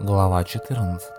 Глава 14.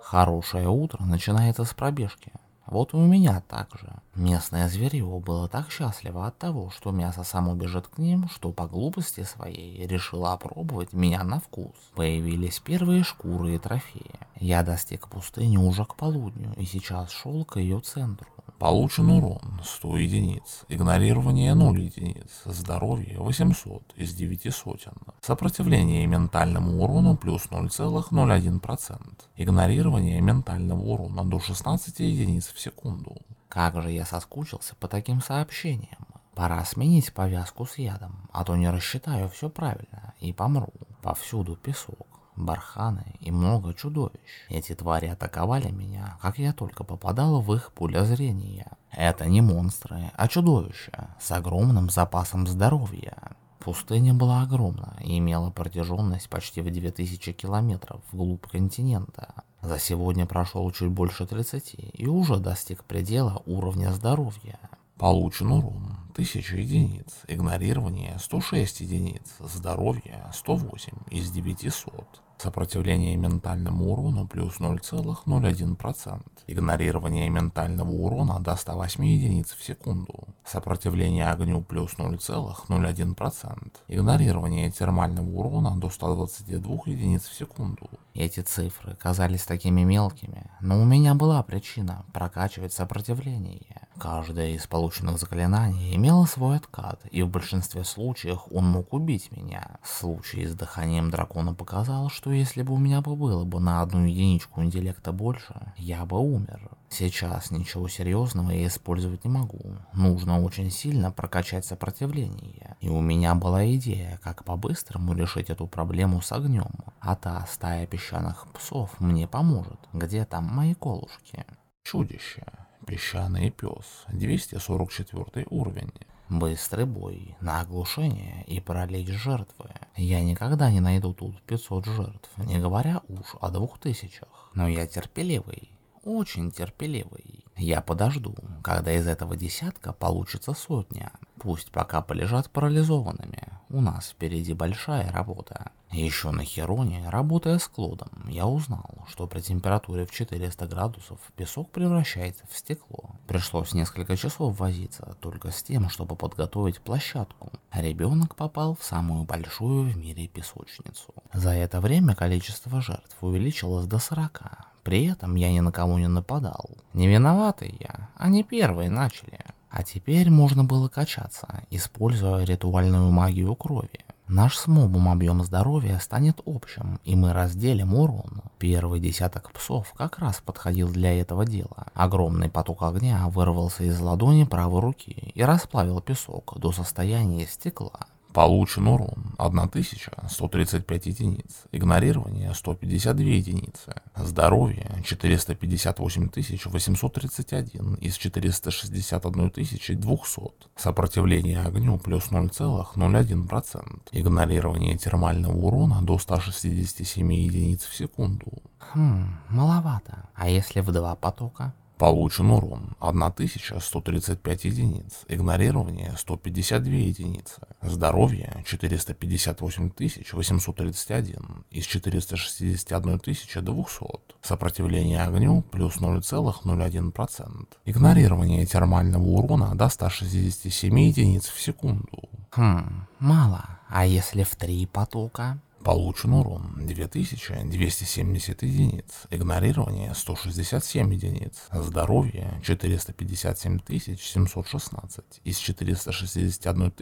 Хорошее утро начинается с пробежки. Вот и у меня так же. Местное зверье было так счастливо от того, что мясо само бежит к ним, что по глупости своей решило опробовать меня на вкус. Появились первые шкуры и трофеи. Я достиг пустыни уже к полудню и сейчас шел к ее центру. Получен урон 100 единиц, игнорирование 0 единиц, здоровье 800 из 9 сотен, сопротивление ментальному урону плюс 0,01%, игнорирование ментального урона до 16 единиц в секунду. Как же я соскучился по таким сообщениям. Пора сменить повязку с ядом, а то не рассчитаю все правильно и помру. Повсюду песок барханы и много чудовищ. Эти твари атаковали меня, как я только попадал в их поле зрения. Это не монстры, а чудовища с огромным запасом здоровья. Пустыня была огромна и имела протяженность почти в 2000 километров вглубь континента. За сегодня прошел чуть больше 30 и уже достиг предела уровня здоровья. Получен урон 1000 единиц, игнорирование 106 единиц, здоровье 108 из 900. Сопротивление ментальному урону плюс 0,01%. Игнорирование ментального урона до 108 единиц в секунду. Сопротивление огню плюс 0,01%. Игнорирование термального урона до 122 единиц в секунду. Эти цифры казались такими мелкими, но у меня была причина прокачивать сопротивление. Каждое из полученных заклинаний имело свой откат, и в большинстве случаев он мог убить меня. Случай с дыханием дракона показал, что если бы у меня было бы на одну единичку интеллекта больше, я бы умер. Сейчас ничего серьезного я использовать не могу. Нужно очень сильно прокачать сопротивление. И у меня была идея, как по-быстрому решить эту проблему с огнем. А та стая песчаных псов мне поможет. Где там мои колушки? Чудище. Песчаный пес, 244 уровень. Быстрый бой, на оглушение и паралич жертвы. Я никогда не найду тут 500 жертв, не говоря уж о двух тысячах. Но я терпеливый, очень терпеливый. Я подожду, когда из этого десятка получится сотня. Пусть пока полежат парализованными. У нас впереди большая работа. Еще на Хероне, работая с Клодом, я узнал, что при температуре в 400 градусов песок превращается в стекло. Пришлось несколько часов возиться только с тем, чтобы подготовить площадку. Ребенок попал в самую большую в мире песочницу. За это время количество жертв увеличилось до 40. При этом я ни на кого не нападал. Не виноватый я, они первые начали. А теперь можно было качаться, используя ритуальную магию крови. Наш с мобом объем здоровья станет общим, и мы разделим урон. Первый десяток псов как раз подходил для этого дела. Огромный поток огня вырвался из ладони правой руки и расплавил песок до состояния стекла. Получен урон 1135 единиц, игнорирование 152 единицы, здоровье 458 831 из 461 200, сопротивление огню плюс 0,01%, игнорирование термального урона до 167 единиц в секунду. Хм, маловато. А если в два потока? Получен урон 1135 единиц, игнорирование 152 единицы, здоровье 458 831 из 461 200, сопротивление огню плюс 0,01%, игнорирование термального урона до 167 единиц в секунду. Хм, мало. А если в три потока? Получен урон 2270 единиц, игнорирование 167 единиц, здоровье 457 716 из 461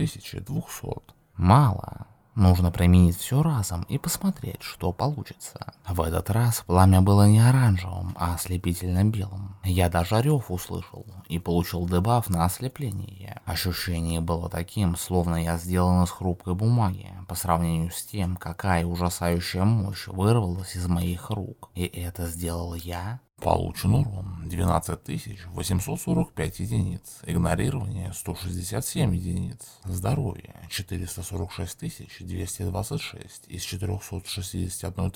200. Мало. Нужно применить все разом и посмотреть, что получится. В этот раз пламя было не оранжевым, а ослепительно белым. Я даже рев услышал и получил дебаф на ослепление. Ощущение было таким, словно я сделан из хрупкой бумаги, по сравнению с тем, какая ужасающая мощь вырвалась из моих рук. И это сделал я? Получен урон 12845 единиц, игнорирование 167 единиц, здоровье 446 226 из 461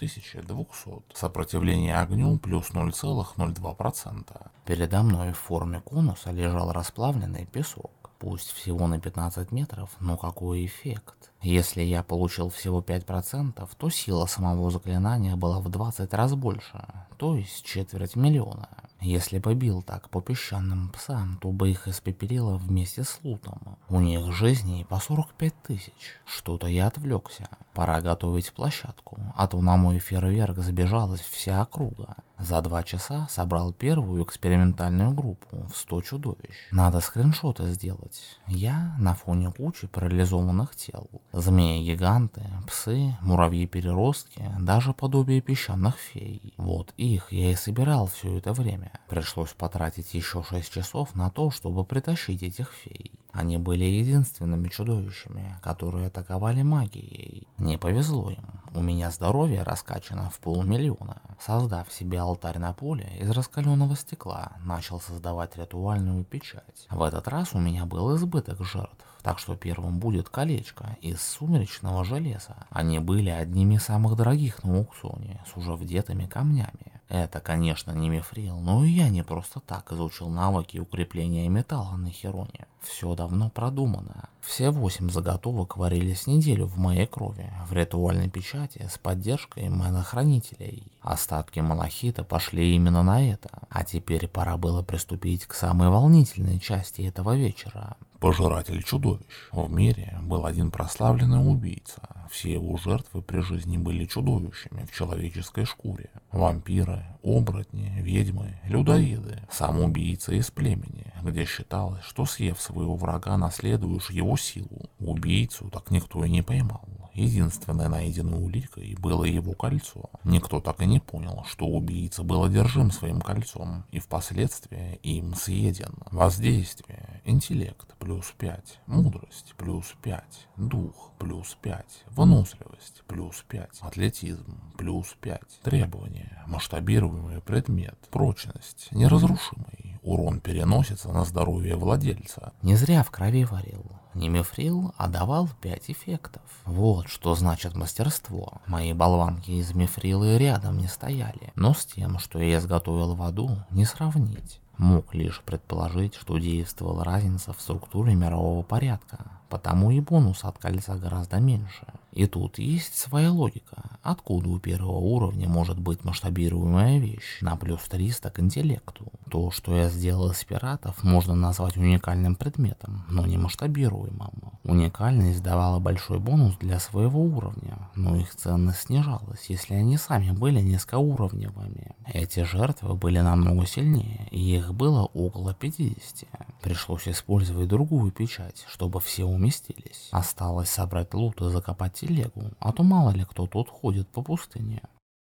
200, сопротивление огню плюс 0,02%. Передо мной в форме конуса лежал расплавленный песок. Пусть всего на 15 метров, но какой эффект. Если я получил всего 5%, то сила самого заклинания была в 20 раз больше, то есть четверть миллиона. Если бы бил так по песчаным псам, то бы их испепелило вместе с лутом. У них жизней по 45 тысяч. Что-то я отвлекся. Пора готовить площадку, а то на мой фейерверк забежалась вся округа. За два часа собрал первую экспериментальную группу в 100 чудовищ. Надо скриншоты сделать. Я на фоне кучи парализованных тел. Змеи-гиганты, псы, муравьи-переростки, даже подобие песчаных фей. Вот их я и собирал все это время. Пришлось потратить еще 6 часов на то, чтобы притащить этих фей. Они были единственными чудовищами, которые атаковали магией. Не повезло им. У меня здоровье раскачано в полмиллиона. Создав себе алтарь на поле из раскаленного стекла, начал создавать ритуальную печать. В этот раз у меня был избыток жертв, так что первым будет колечко из сумеречного железа. Они были одними из самых дорогих на аукционе, с уже вдетыми камнями. Это, конечно, не мифрил, но и я не просто так изучил навыки укрепления металла на Хероне. Все давно продумано. Все восемь заготовок варились неделю в моей крови, в ритуальной печати с поддержкой манохранителей. Остатки малахита пошли именно на это. А теперь пора было приступить к самой волнительной части этого вечера. Пожиратель чудовищ. В мире был один прославленный убийца. Все его жертвы при жизни были чудовищами в человеческой шкуре. Вампиры, оборотни, ведьмы, людоеды. Сам убийца из племени, где считалось, что съев своего врага, наследуешь его силу. Убийцу так никто и не поймал. Единственной найденной уликой было его кольцо. Никто так и не понял, что убийца был одержим своим кольцом и впоследствии им съеден. Воздействие. Интеллект плюс 5. Мудрость плюс 5. Дух плюс 5. Выносливость плюс 5. Атлетизм плюс 5. Требования. Масштабируемый предмет. Прочность. Неразрушимый. Урон переносится на здоровье владельца. Не зря в крови варил. Не мифрил, а давал 5 эффектов. Вот что значит мастерство. Мои болванки из мифрила рядом не стояли, но с тем, что я изготовил в аду, не сравнить. Мог лишь предположить, что действовала разница в структуре мирового порядка, потому и бонус от кольца гораздо меньше. И тут есть своя логика. Откуда у первого уровня может быть масштабируемая вещь на плюс 300 к интеллекту? То, что я сделал из пиратов, можно назвать уникальным предметом, но не масштабируемым. Уникальность давала большой бонус для своего уровня, но их ценность снижалась, если они сами были низкоуровневыми. Эти жертвы были намного сильнее, и их было около 50. Пришлось использовать другую печать, чтобы все уместились. Осталось собрать лут и закопать телегу, а то мало ли кто тут ходит по пустыне.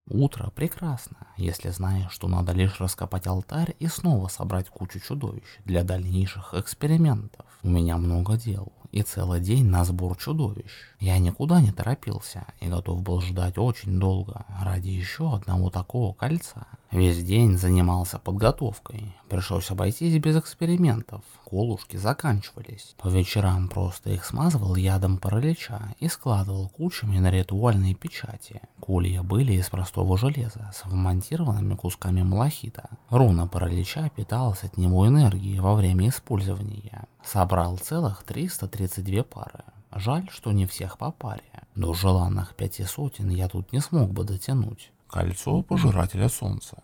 Утро прекрасно, если знаешь, что надо лишь раскопать алтарь и снова собрать кучу чудовищ для дальнейших экспериментов. У меня много дел и целый день на сбор чудовищ. Я никуда не торопился и готов был ждать очень долго ради еще одного такого кольца. Весь день занимался подготовкой. Пришлось обойтись без экспериментов. Колушки заканчивались. По вечерам просто их смазывал ядом паралича и складывал кучами на ритуальные печати. Колья были из простого железа с вмонтированными кусками малахита. Руна паралича питалась от него энергией во время использования. Собрал целых 332 пары. Жаль, что не всех по паре. До желанных пяти сотен я тут не смог бы дотянуть. Кольцо Пожирателя Солнца.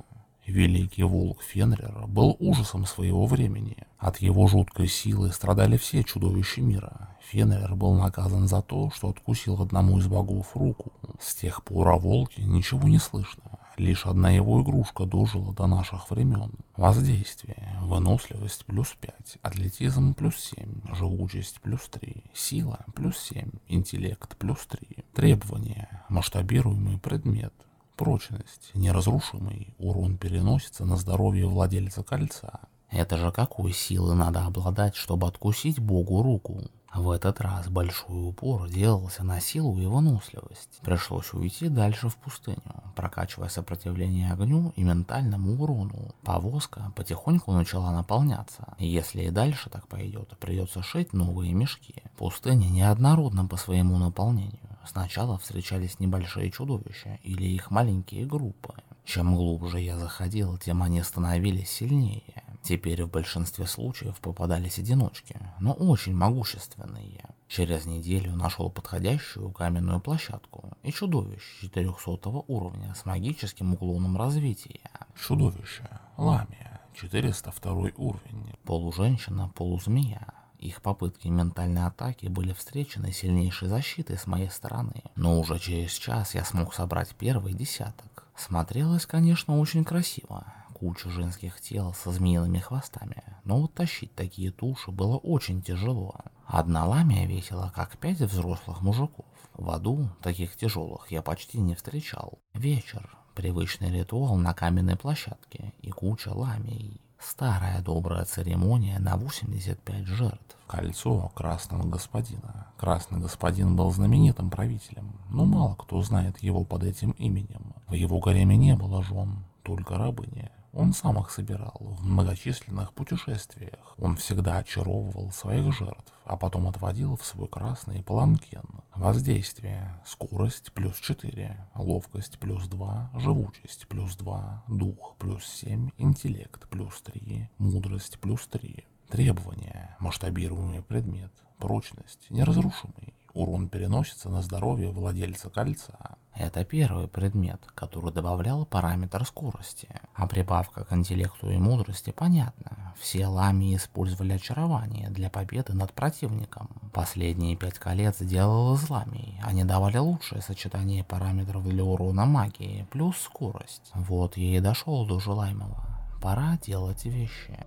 Великий волк Фенрера был ужасом своего времени. От его жуткой силы страдали все чудовища мира. Фенрер был наказан за то, что откусил одному из богов руку. С тех пор о волке ничего не слышно. Лишь одна его игрушка дожила до наших времен. Воздействие. Выносливость плюс 5. Атлетизм плюс 7. Живучесть плюс 3. Сила плюс 7. Интеллект плюс 3. Требования. Масштабируемый предмет. Прочность. Неразрушимый. Урон переносится на здоровье владельца кольца. Это же какой силы надо обладать, чтобы откусить богу руку? В этот раз большой упор делался на силу и выносливость. Пришлось уйти дальше в пустыню, прокачивая сопротивление огню и ментальному урону. Повозка потихоньку начала наполняться, если и дальше так пойдет, придется шить новые мешки. Пустыня неоднородна по своему наполнению. Сначала встречались небольшие чудовища или их маленькие группы. Чем глубже я заходил, тем они становились сильнее. Теперь в большинстве случаев попадались одиночки, но очень могущественные. Через неделю нашел подходящую каменную площадку и чудовище 400 уровня с магическим уклоном развития. Чудовище. Ламия. 402 уровень. Полуженщина, полузмея. Их попытки ментальной атаки были встречены сильнейшей защитой с моей стороны, но уже через час я смог собрать первый десяток. Смотрелось, конечно, очень красиво. Куча женских тел со змеиными хвостами, но вот тащить такие туши было очень тяжело. Одна ламия весила как пять взрослых мужиков. В аду таких тяжелых я почти не встречал. Вечер, привычный ритуал на каменной площадке и куча ламий. Старая добрая церемония на 85 жертв. Кольцо красного господина. Красный господин был знаменитым правителем, но мало кто знает его под этим именем. В его гареме не было жен, только рабыни. Он сам их собирал в многочисленных путешествиях. Он всегда очаровывал своих жертв, а потом отводил в свой красный паланкен. Воздействие. Скорость плюс 4, ловкость плюс 2, живучесть плюс 2, дух плюс 7, интеллект плюс 3, мудрость плюс 3. Требования. Масштабируемый предмет. Прочность. Неразрушимый. Урон переносится на здоровье владельца кольца. Это первый предмет, который добавлял параметр скорости. А прибавка к интеллекту и мудрости понятна. Все ламии использовали очарование для победы над противником. Последние пять колец сделал из ламий. Они давали лучшее сочетание параметров для урона магии, плюс скорость. Вот я и дошел до желаемого. Пора делать вещи.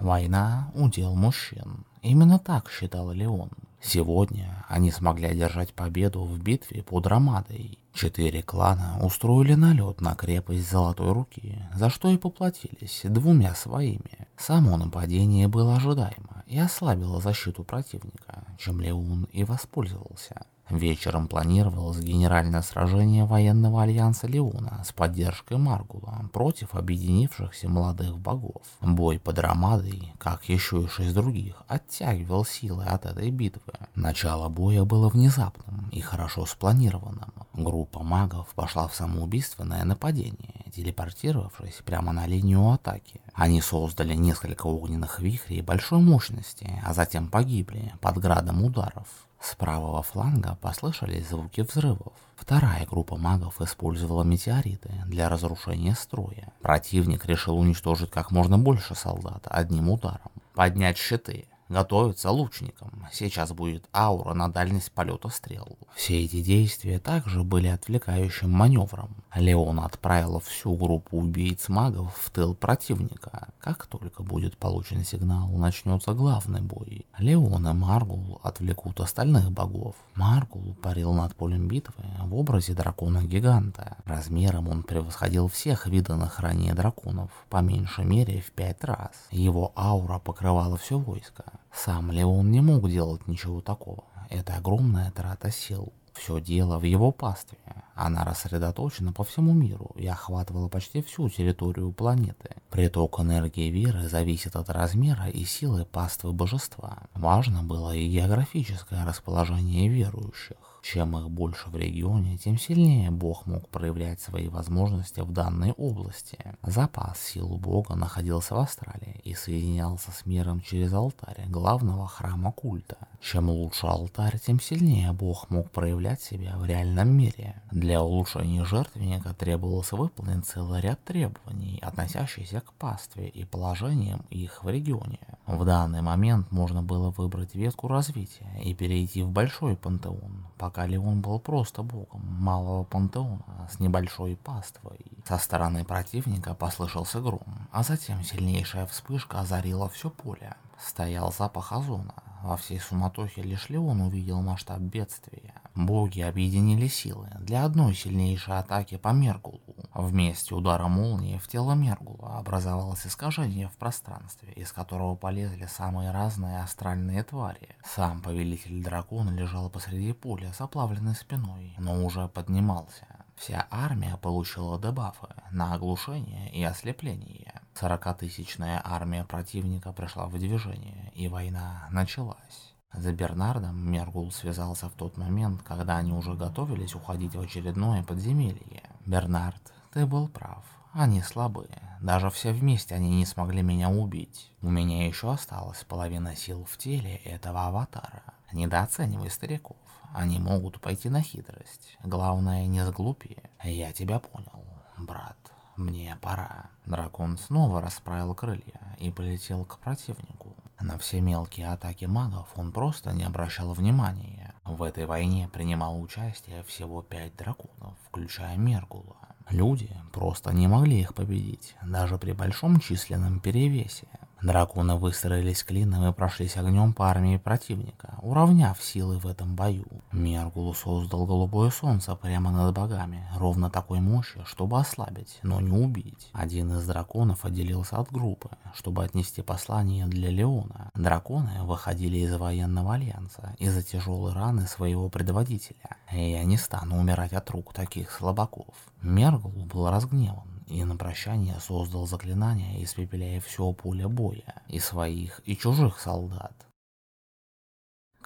Война – удел мужчин. Именно так считал Леон. Сегодня они смогли одержать победу в битве под Ромадой. Четыре клана устроили налет на крепость Золотой Руки, за что и поплатились двумя своими. Само нападение было ожидаемо и ослабило защиту противника, чем Леон и воспользовался. Вечером планировалось генеральное сражение военного альянса Леона с поддержкой Маргула против объединившихся молодых богов. Бой под Ромадой, как еще и шесть других, оттягивал силы от этой битвы. Начало боя было внезапным и хорошо спланированным. Группа магов пошла в самоубийственное нападение, телепортировавшись прямо на линию атаки. Они создали несколько огненных вихрей большой мощности, а затем погибли под градом ударов. С правого фланга послышались звуки взрывов. Вторая группа магов использовала метеориты для разрушения строя. Противник решил уничтожить как можно больше солдат одним ударом. Поднять щиты, Готовиться лучникам. Сейчас будет аура на дальность полета стрел. Все эти действия также были отвлекающим маневром. Леон отправил всю группу убийц-магов в тыл противника. Как только будет получен сигнал, начнется главный бой. Леон и Маргул отвлекут остальных богов. Маргул парил над полем битвы в образе дракона-гиганта. Размером он превосходил всех виданных ранее драконов, по меньшей мере в пять раз. Его аура покрывала все войско. Сам Леон не мог делать ничего такого. Это огромная трата сил. Все дело в его пастве. Она рассредоточена по всему миру и охватывала почти всю территорию планеты. Приток энергии веры зависит от размера и силы паствы божества. Важно было и географическое расположение верующих. Чем их больше в регионе, тем сильнее Бог мог проявлять свои возможности в данной области. Запас сил Бога находился в Австралии и соединялся с миром через алтарь главного храма культа. Чем лучше алтарь, тем сильнее Бог мог проявлять себя в реальном мире. Для улучшения жертвенника требовалось выполнить целый ряд требований, относящихся к пастве и положениям их в регионе. В данный момент можно было выбрать ветку развития и перейти в большой пантеон, пока Леон был просто богом малого пантеона с небольшой паствой. Со стороны противника послышался гром, а затем сильнейшая вспышка озарила все поле. Стоял запах озона. Во всей суматохе лишь Леон увидел масштаб бедствия. Боги объединили силы для одной сильнейшей атаки по Мергулу. Вместе удара молнии в тело Мергула образовалось искажение в пространстве, из которого полезли самые разные астральные твари. Сам повелитель дракона лежал посреди поля с оплавленной спиной, но уже поднимался. Вся армия получила дебафы на оглушение и ослепление. Сорокатысячная армия противника пришла в движение, и война началась. За Бернардом Мергул связался в тот момент, когда они уже готовились уходить в очередное подземелье. Бернард, ты был прав. Они слабые. Даже все вместе они не смогли меня убить. У меня еще осталась половина сил в теле этого аватара. Недооценивай стариков. Они могут пойти на хитрость. Главное, не сглупи. Я тебя понял, брат. Мне пора. Дракон снова расправил крылья и полетел к противнику. На все мелкие атаки магов он просто не обращал внимания. В этой войне принимало участие всего пять драконов, включая Мергула. Люди просто не могли их победить, даже при большом численном перевесе. Драконы выстроились клином и прошлись огнем по армии противника, уравняв силы в этом бою. Мергул создал голубое солнце прямо над богами, ровно такой мощи, чтобы ослабить, но не убить. Один из драконов отделился от группы, чтобы отнести послание для Леона. Драконы выходили из военного альянса из-за тяжелой раны своего предводителя. Я не стану умирать от рук таких слабаков. Мергул был разгневан и на прощание создал заклинание, испепеляя все поле боя, и своих, и чужих солдат.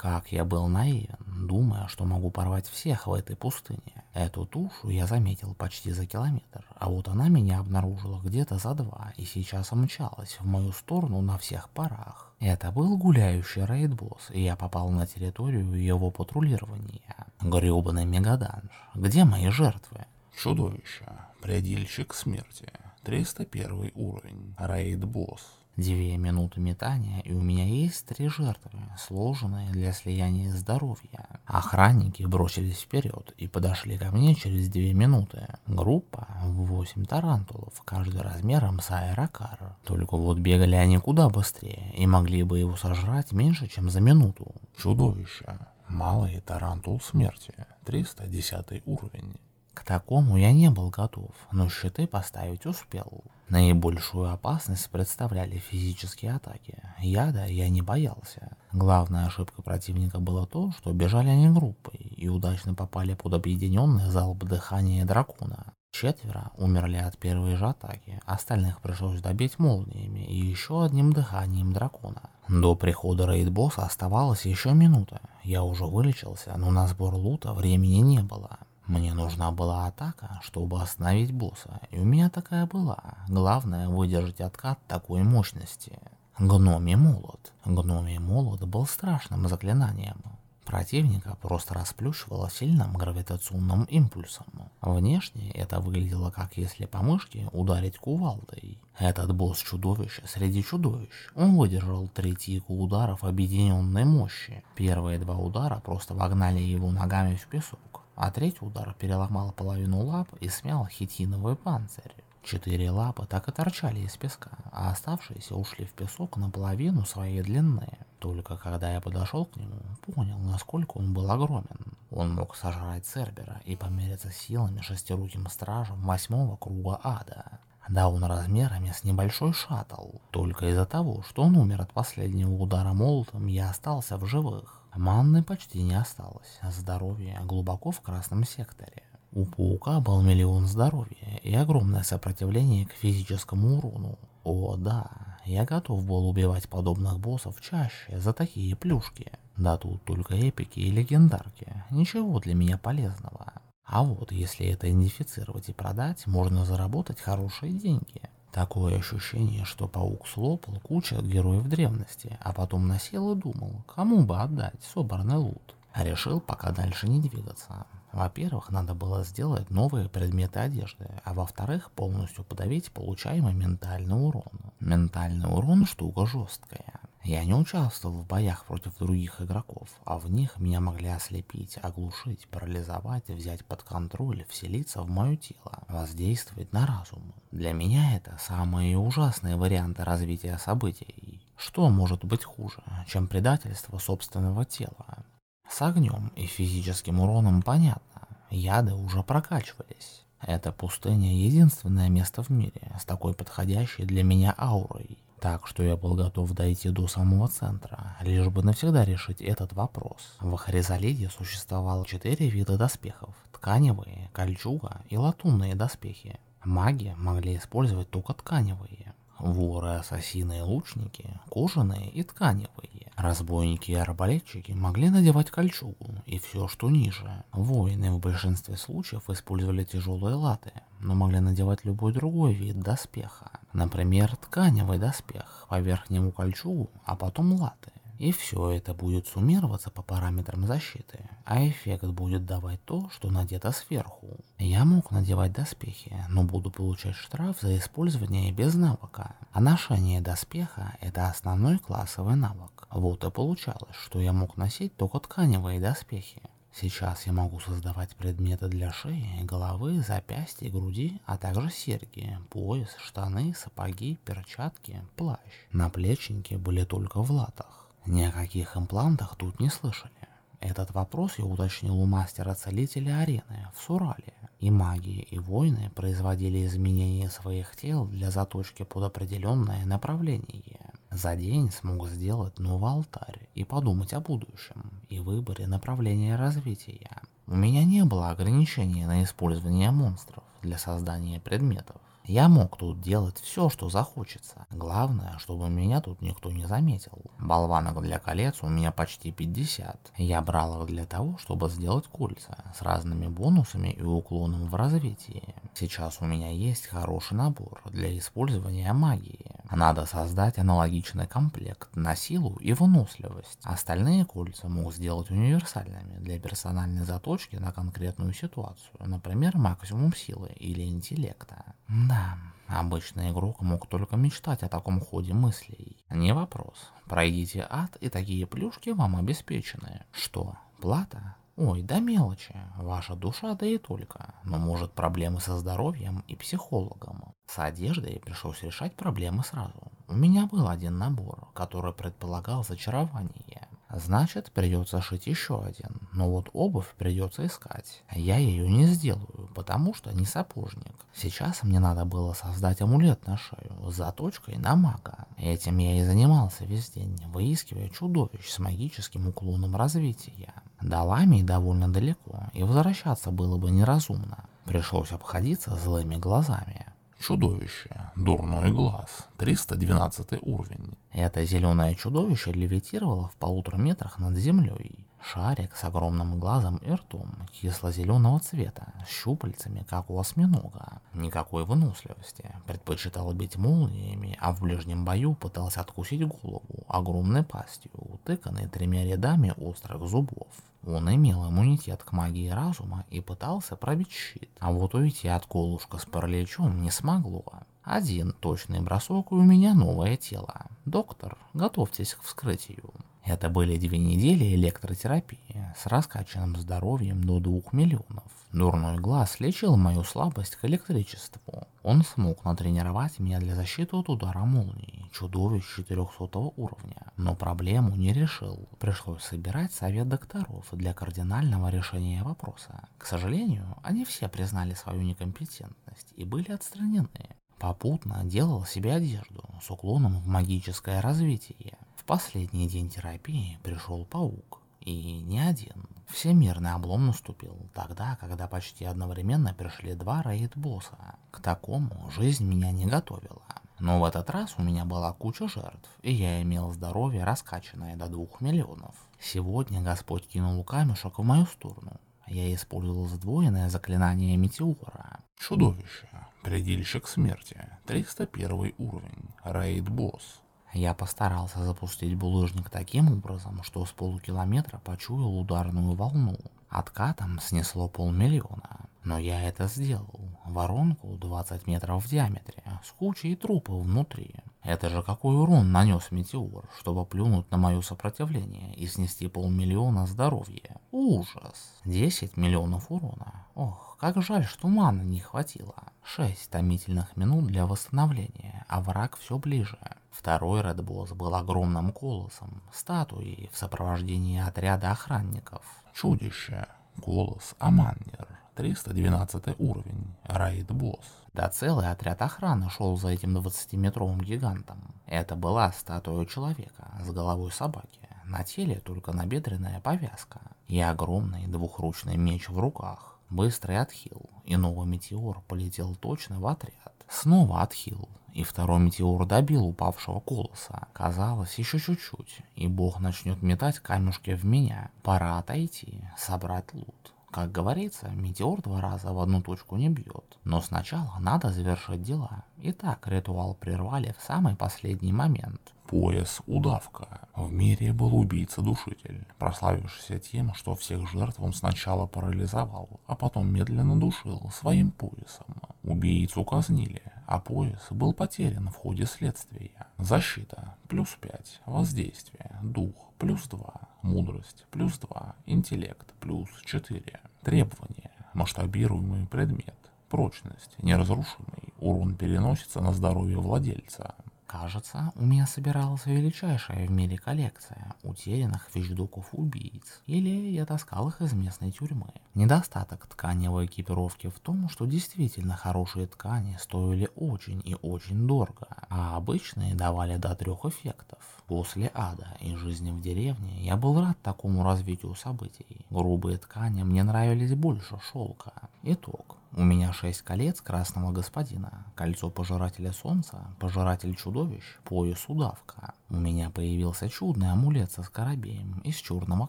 Как я был наивен, думая, что могу порвать всех в этой пустыне. Эту тушу я заметил почти за километр, а вот она меня обнаружила где-то за два и сейчас мчалась в мою сторону на всех парах. Это был гуляющий рейд-босс, и я попал на территорию его патрулирования. Гребаный мегаданж. Где мои жертвы? Чудовище. Предельщик смерти. 301 уровень. Рейд-босс. Две минуты метания, и у меня есть три жертвы, сложенные для слияния здоровья. Охранники бросились вперед и подошли ко мне через две минуты. Группа в восемь тарантулов, каждый размером с аэрокар. Только вот бегали они куда быстрее и могли бы его сожрать меньше, чем за минуту. Чудовище. Малый тарантул смерти. 310 уровень. К такому я не был готов, но щиты поставить успел. Наибольшую опасность представляли физические атаки. Яда я не боялся. Главная ошибка противника была то, что бежали они группой и удачно попали под объединенный залп дыхания дракона. Четверо умерли от первой же атаки, остальных пришлось добить молниями и еще одним дыханием дракона. До прихода рейд-босса оставалась еще минута. Я уже вылечился, но на сбор лута времени не было. Мне нужна была атака, чтобы остановить босса, и у меня такая была. Главное выдержать откат такой мощности. Гномий молот. Гномий молот был страшным заклинанием. Противника просто расплющивало сильным гравитационным импульсом. Внешне это выглядело как если по мышке ударить кувалдой. Этот босс чудовище среди чудовищ. Он выдержал три тика ударов объединенной мощи. Первые два удара просто вогнали его ногами в песок а третий удар переломал половину лап и смял хитиновый панцирь. Четыре лапы так и торчали из песка, а оставшиеся ушли в песок наполовину своей длины. Только когда я подошел к нему, понял, насколько он был огромен. Он мог сожрать Цербера и помериться силами шестируким стражем восьмого круга ада. Да он размерами с небольшой шаттл. Только из-за того, что он умер от последнего удара молотом, я остался в живых. Манны почти не осталось, здоровье глубоко в красном секторе. У паука был миллион здоровья и огромное сопротивление к физическому урону. О да, я готов был убивать подобных боссов чаще за такие плюшки. Да тут только эпики и легендарки, ничего для меня полезного. А вот если это идентифицировать и продать, можно заработать хорошие деньги. Такое ощущение, что паук слопал кучу героев древности, а потом насел и думал, кому бы отдать собранный лут. Решил пока дальше не двигаться. Во-первых, надо было сделать новые предметы одежды, а во-вторых, полностью подавить получаемый ментальный урон. Ментальный урон штука жесткая. Я не участвовал в боях против других игроков, а в них меня могли ослепить, оглушить, парализовать, взять под контроль, вселиться в мое тело, воздействовать на разум. Для меня это самые ужасные варианты развития событий. Что может быть хуже, чем предательство собственного тела? С огнем и физическим уроном понятно, яды уже прокачивались. Эта пустыня единственное место в мире с такой подходящей для меня аурой. Так что я был готов дойти до самого центра, лишь бы навсегда решить этот вопрос. В Хризалиде существовало четыре вида доспехов. Тканевые, кольчуга и латунные доспехи. Маги могли использовать только тканевые. Воры, ассасины и лучники, кожаные и тканевые. Разбойники и арбалетчики могли надевать кольчугу и все, что ниже. Воины в большинстве случаев использовали тяжелые латы, но могли надевать любой другой вид доспеха. Например, тканевый доспех, поверх него кольчугу, а потом латы. И все это будет суммироваться по параметрам защиты, а эффект будет давать то, что надето сверху. Я мог надевать доспехи, но буду получать штраф за использование без навыка. А ношение доспеха – это основной классовый навык. Вот и получалось, что я мог носить только тканевые доспехи. Сейчас я могу создавать предметы для шеи, головы, запястья, груди, а также серьги, пояс, штаны, сапоги, перчатки, плащ. Наплечники были только в латах. Ни о каких имплантах тут не слышали. Этот вопрос я уточнил у мастера-целителя арены в Сурале. И маги, и воины производили изменения своих тел для заточки под определенное направление. За день смог сделать новый алтарь и подумать о будущем и выборе направления развития. У меня не было ограничения на использование монстров для создания предметов. Я мог тут делать все, что захочется. Главное, чтобы меня тут никто не заметил. Болванок для колец у меня почти 50. Я брал их для того, чтобы сделать кольца с разными бонусами и уклоном в развитии. Сейчас у меня есть хороший набор для использования магии. Надо создать аналогичный комплект на силу и выносливость. Остальные кольца мог сделать универсальными для персональной заточки на конкретную ситуацию, например, максимум силы или интеллекта. Да, обычный игрок мог только мечтать о таком ходе мыслей. Не вопрос. Пройдите ад, и такие плюшки вам обеспечены. Что, плата? Ой, да мелочи, ваша душа да и только, но может проблемы со здоровьем и психологом. С одеждой пришлось решать проблемы сразу. У меня был один набор, который предполагал зачарование. Значит, придется шить еще один, но вот обувь придется искать. Я ее не сделаю, потому что не сапожник. Сейчас мне надо было создать амулет на шею с заточкой на мага. Этим я и занимался весь день, выискивая чудовищ с магическим уклоном развития. До Ламии довольно далеко, и возвращаться было бы неразумно. Пришлось обходиться злыми глазами. Чудовище. Дурной глаз. 312 уровень. Это зеленое чудовище левитировало в полутора метрах над землей. Шарик с огромным глазом и ртом, кисло-зеленого цвета, щупальцами, как у осьминога. Никакой выносливости. Предпочитал бить молниями, а в ближнем бою пытался откусить голову огромной пастью, утыканной тремя рядами острых зубов. Он имел иммунитет к магии разума и пытался пробить щит, а вот уйти от колушка с параличом не смогло. Один точный бросок и у меня новое тело. Доктор, готовьтесь к вскрытию. Это были две недели электротерапии с раскачанным здоровьем до двух миллионов. Дурной глаз лечил мою слабость к электричеству. Он смог натренировать меня для защиты от удара молнии, чудовищ 400 уровня. Но проблему не решил. Пришлось собирать совет докторов для кардинального решения вопроса. К сожалению, они все признали свою некомпетентность и были отстранены. Попутно делал себе одежду с уклоном в магическое развитие последний день терапии пришел паук. И не один. Всемирный облом наступил тогда, когда почти одновременно пришли два рейд-босса. К такому жизнь меня не готовила. Но в этот раз у меня была куча жертв, и я имел здоровье раскачанное до двух миллионов. Сегодня Господь кинул камешек в мою сторону. Я использовал сдвоенное заклинание Метеора. Чудовище. Предельщик смерти. 301 уровень. Рейд-босс. Я постарался запустить булыжник таким образом, что с полукилометра почуял ударную волну. Откатом снесло полмиллиона. Но я это сделал. Воронку 20 метров в диаметре, с кучей трупов внутри. Это же какой урон нанес метеор, чтобы плюнуть на мое сопротивление и снести полмиллиона здоровья. Ужас. 10 миллионов урона. Ох, как жаль, что маны не хватило. 6 томительных минут для восстановления, а враг все ближе. Второй Редбосс был огромным колосом, статуей в сопровождении отряда охранников. Чудище. Голос Аманнер. 312 уровень. Рейд-босс. Да целый отряд охраны шел за этим 20-метровым гигантом. Это была статуя человека с головой собаки. На теле только набедренная повязка. И огромный двухручный меч в руках. Быстрый отхил, и новый метеор полетел точно в отряд. Снова отхил, и второй метеор добил упавшего колоса. Казалось, еще чуть-чуть, и бог начнет метать камешки в меня. Пора отойти, собрать лут. Как говорится, метеор два раза в одну точку не бьет. Но сначала надо завершить дела. Итак, ритуал прервали в самый последний момент. Пояс удавка. В мире был убийца-душитель, прославившийся тем, что всех жертв он сначала парализовал, а потом медленно душил своим поясом. Убийцу казнили, а пояс был потерян в ходе следствия. Защита плюс 5, воздействие, дух плюс 2, мудрость плюс 2, интеллект плюс 4. Требования, масштабируемый предмет, прочность, неразрушимый, урон переносится на здоровье владельца. Кажется, у меня собиралась величайшая в мире коллекция утерянных вещдоков-убийц, или я таскал их из местной тюрьмы. Недостаток тканевой экипировки в том, что действительно хорошие ткани стоили очень и очень дорого, а обычные давали до трех эффектов. После ада и жизни в деревне я был рад такому развитию событий. Грубые ткани мне нравились больше шелка. Итог. У меня шесть колец красного господина, кольцо пожирателя солнца, пожиратель чудовищ, пояс удавка. У меня появился чудный амулет со скоробеем из черного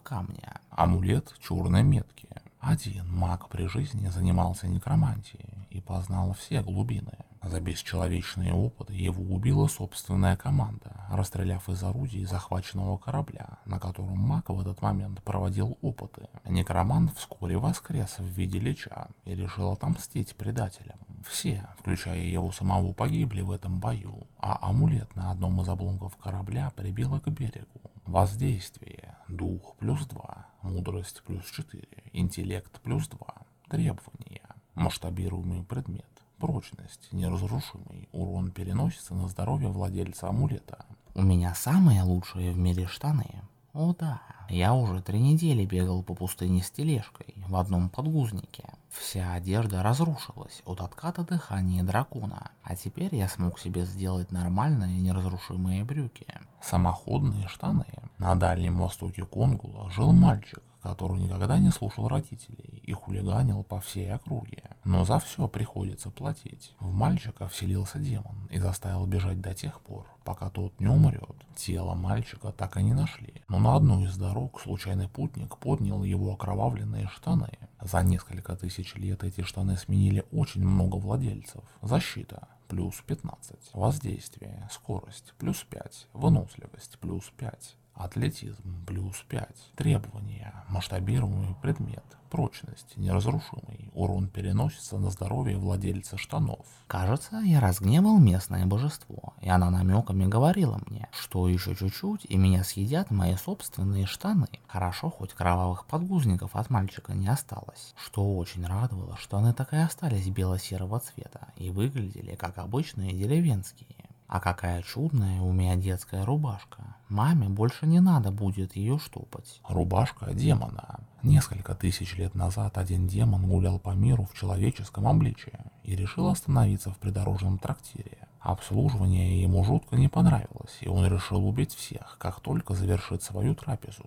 камня. Амулет черной метки. Один маг при жизни занимался некромантией и познал все глубины. За бесчеловечные опыты его убила собственная команда, расстреляв из орудий захваченного корабля, на котором маг в этот момент проводил опыты. Некромант вскоре воскрес в виде лича и решил отомстить предателям. Все, включая его самого, погибли в этом бою, а амулет на одном из обломков корабля прибило к берегу. Воздействие. Дух плюс 2, мудрость плюс 4, интеллект плюс 2, требования. Масштабируемый предмет. Прочность, неразрушимый, урон переносится на здоровье владельца амулета. У меня самые лучшие в мире штаны. О да, я уже три недели бегал по пустыне с тележкой в одном подгузнике. Вся одежда разрушилась от отката дыхания дракона, а теперь я смог себе сделать нормальные неразрушимые брюки. Самоходные штаны. На Дальнем Востоке Конгула жил мальчик, который никогда не слушал родителей и хулиганил по всей округе. Но за все приходится платить. В мальчика вселился демон и заставил бежать до тех пор, пока тот не умрет. Тело мальчика так и не нашли. Но на одну из дорог случайный путник поднял его окровавленные штаны. За несколько тысяч лет эти штаны сменили очень много владельцев. Защита плюс 15, воздействие, скорость плюс 5, выносливость плюс 5, Атлетизм плюс 5. Требования. Масштабируемый предмет. Прочность. Неразрушимый. Урон переносится на здоровье владельца штанов. Кажется, я разгневал местное божество, и она намеками говорила мне, что еще чуть-чуть, и меня съедят мои собственные штаны. Хорошо, хоть кровавых подгузников от мальчика не осталось, что очень радовало, что они так и остались бело-серого цвета и выглядели как обычные деревенские. А какая чудная у меня детская рубашка. Маме больше не надо будет ее штопать. Рубашка демона. Несколько тысяч лет назад один демон гулял по миру в человеческом обличии и решил остановиться в придорожном трактире. Обслуживание ему жутко не понравилось, и он решил убить всех, как только завершит свою трапезу.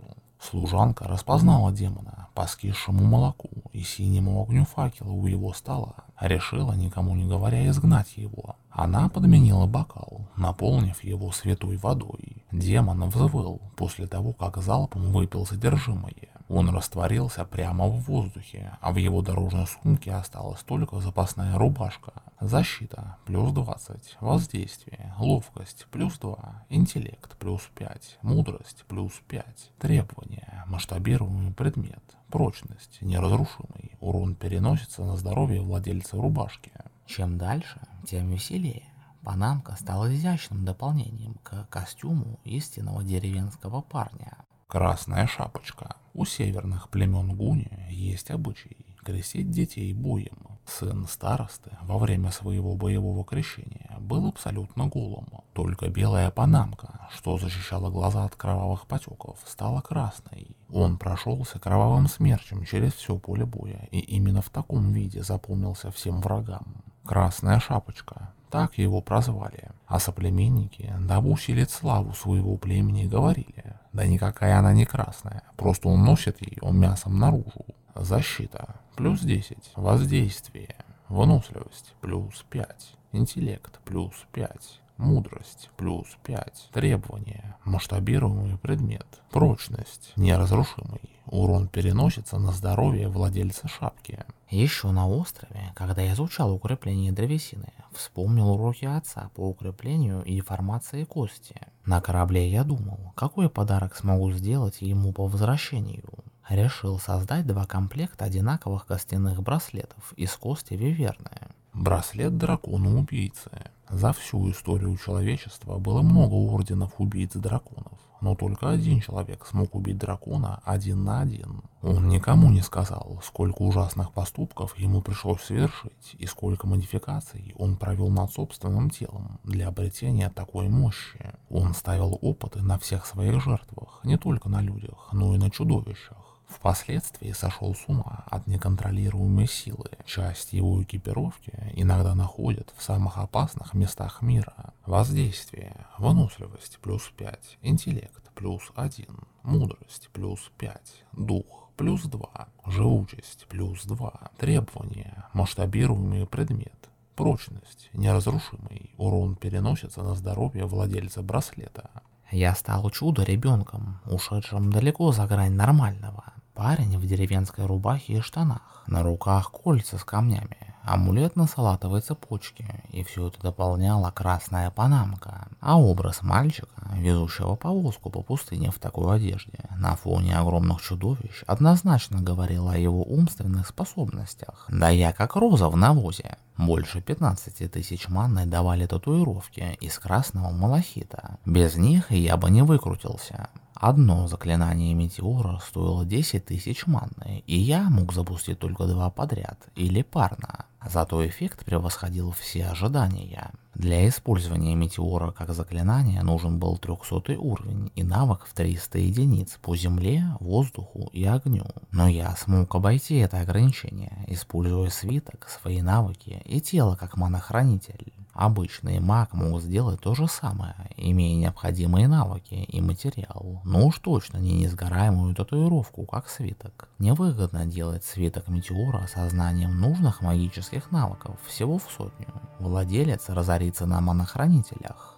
Служанка распознала демона по скисшему молоку и синему огню факела у его стола, решила, никому не говоря, изгнать его. Она подменила бокал, наполнив его святой водой. Демон взвыл после того, как залпом выпил содержимое. Он растворился прямо в воздухе, а в его дорожной сумке осталась только запасная рубашка. Защита плюс 20, воздействие, ловкость плюс 2, интеллект плюс 5, мудрость плюс 5, требования, масштабируемый предмет, прочность, неразрушимый, урон переносится на здоровье владельца рубашки. Чем дальше, тем веселее. Панамка стала изящным дополнением к костюму истинного деревенского парня. Красная шапочка. У северных племен Гуни есть обычай крестить детей боем. Сын старосты во время своего боевого крещения был абсолютно голым. Только белая панамка, что защищала глаза от кровавых потеков, стала красной. Он прошелся кровавым смерчем через все поле боя, и именно в таком виде запомнился всем врагам. Красная шапочка, так его прозвали. А соплеменники, дабы усилить славу своего племени, говорили, да никакая она не красная, просто он носит ее мясом наружу. Защита. Плюс 10, воздействие, выносливость. Плюс 5, интеллект. Плюс 5, мудрость плюс 5, требования, масштабируемый предмет, прочность, неразрушимый, урон переносится на здоровье владельца шапки. Еще на острове, когда я изучал укрепление древесины, вспомнил уроки отца по укреплению и формации кости. На корабле я думал, какой подарок смогу сделать ему по возвращению. Решил создать два комплекта одинаковых костяных браслетов из кости виверны. Браслет дракона-убийцы. За всю историю человечества было много орденов убийц драконов, но только один человек смог убить дракона один на один. Он никому не сказал, сколько ужасных поступков ему пришлось совершить и сколько модификаций он провел над собственным телом для обретения такой мощи. Он ставил опыты на всех своих жертвах, не только на людях, но и на чудовищах. Впоследствии сошел с ума от неконтролируемой силы. Часть его экипировки иногда находят в самых опасных местах мира. Воздействие. Выносливость плюс 5. Интеллект плюс 1. Мудрость плюс 5. Дух плюс 2. Живучесть плюс 2. Требования. Масштабируемый предмет. Прочность. Неразрушимый. Урон переносится на здоровье владельца браслета. Я стал чудо-ребенком, ушедшим далеко за грань нормального. Парень в деревенской рубахе и штанах, на руках кольца с камнями, амулет на салатовой цепочке, и все это дополняла красная панамка. А образ мальчика, везущего повозку по пустыне в такой одежде, на фоне огромных чудовищ, однозначно говорил о его умственных способностях. Да я как роза в навозе. Больше 15 тысяч манны давали татуировки из красного малахита. Без них я бы не выкрутился. Одно заклинание метеора стоило 10 тысяч манны, и я мог запустить только два подряд, или парно. Зато эффект превосходил все ожидания. Для использования метеора как заклинания нужен был 300 уровень и навык в 300 единиц по земле, воздуху и огню. Но я смог обойти это ограничение, используя свиток, свои навыки и тело как манохранитель. Обычный маг мог сделать то же самое, имея необходимые навыки и материал, но уж точно не несгораемую татуировку, как свиток. Невыгодно делать свиток метеора со знанием нужных магических навыков, всего в сотню. Владелец разорится на монохранителях.